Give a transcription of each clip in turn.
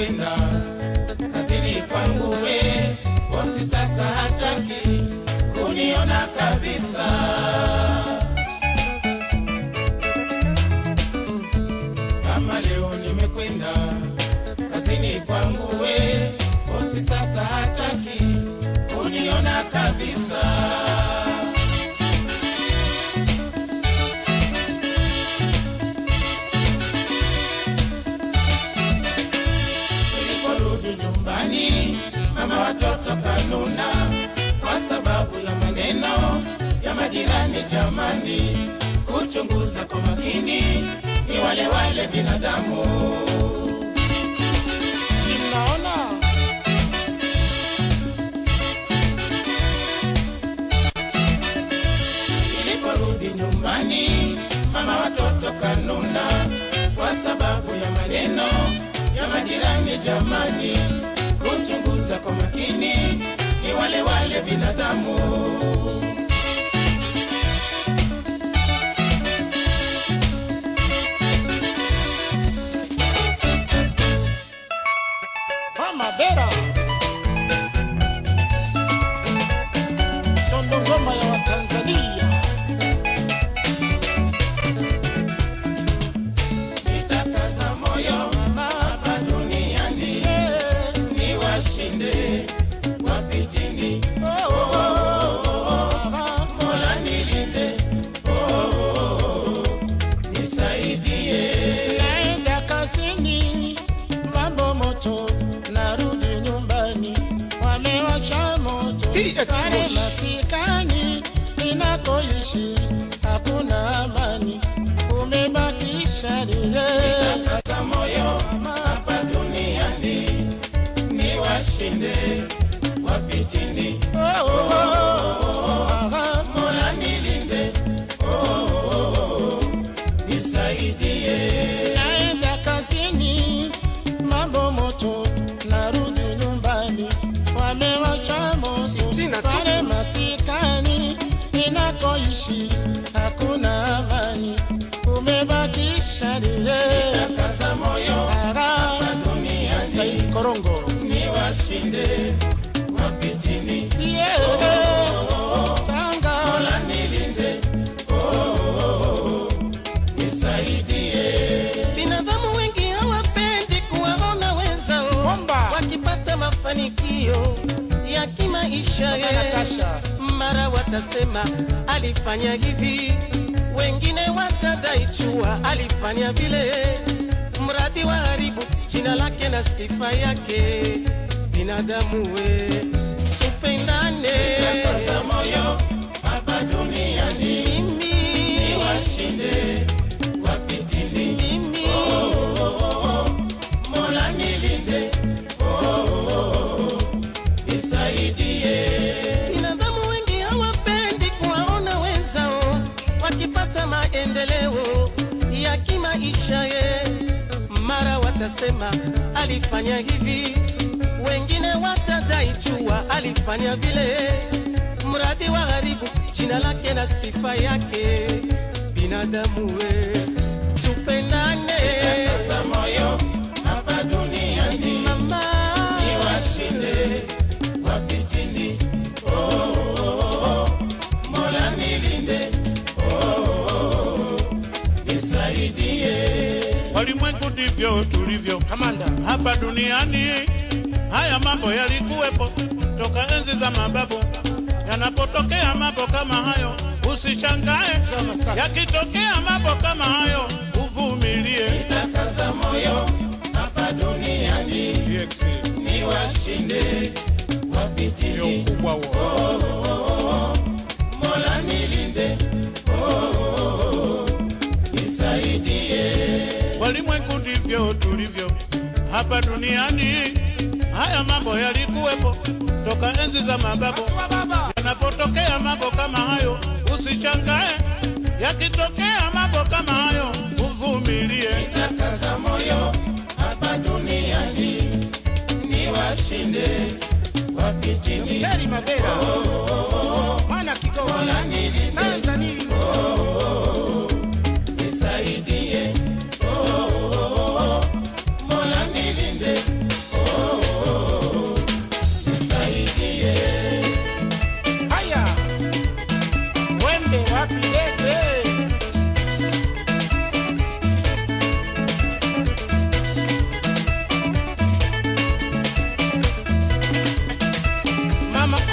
nimekwenda kazini kwangu, we bosi sasa hataki kuniona kabisa. Kama leo nimekwenda mama watoto kanuna kwa sababu ya maneno ya majirani. Jamani, kuchunguza kwa makini, ni wale wale binadamu. Sinaona nyumbani, mama watoto kanuna kwa sababu ya maneno ya majirani. Jamani, kwa makini, ni wale wale binadamu. Sare masikani ninakoishi hakuna amani, umebaki sharia watasema alifanya hivi, wengine watadai chua alifanya vile, mradi wa haribu jina lake na sifa yake. Binadamu we, tupendane. Moyo hapa duniani, Mimi, ni watasema alifanya hivi, wengine watadai chua alifanya vile, mradi wa haribu jina lake na sifa yake. Binadamu we, tupendane ndivyo tulivyo. Kamanda. Hapa duniani. Haya mambo yalikuwepo toka enzi za mababu. Yanapotokea mambo kama hayo usishangae, yakitokea mambo kama hayo uvumilie. itakaza moyo hapa duniani. Ni washinde wapitini, oh, oh, oh, oh, Mola nilinde, oh, oh, oh, oh. nisaidie. Walimwengu ndivyo tulivyo hapa duniani. Haya mambo yalikuwepo toka enzi za mababu. Yanapotokea mambo kama hayo, usichangae. Yakitokea mambo kama hayo, uvumilie. Nitakaza moyo hapa duniani, niwashinde wapitini.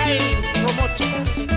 promoting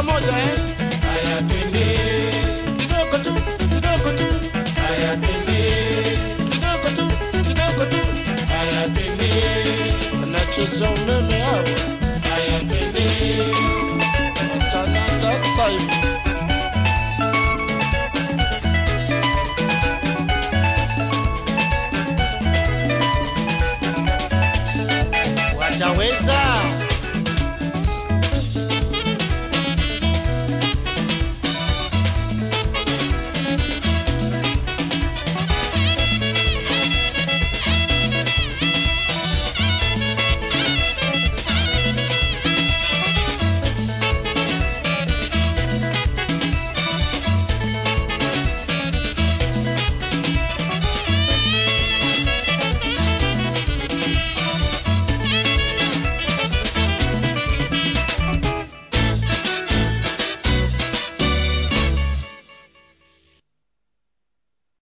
uma mulher.